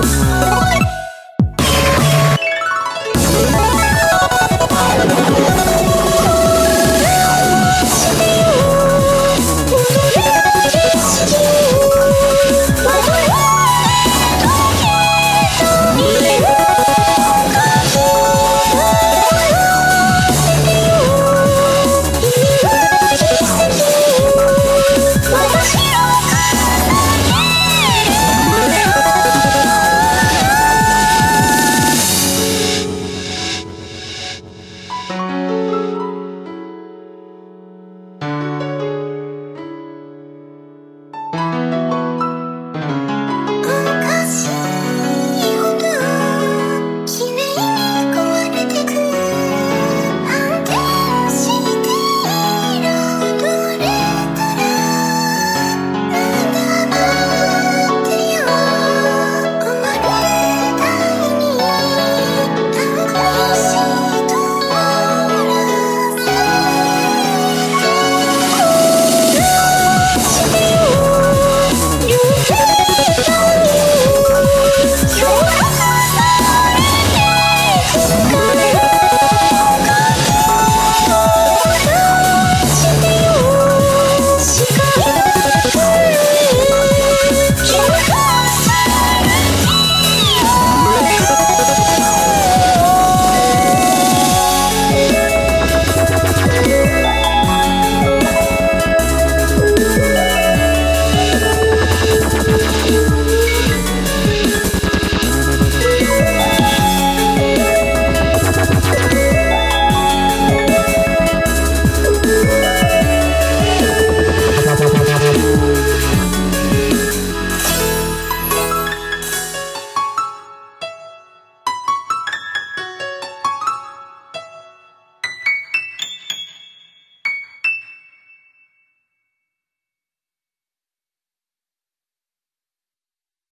Bye.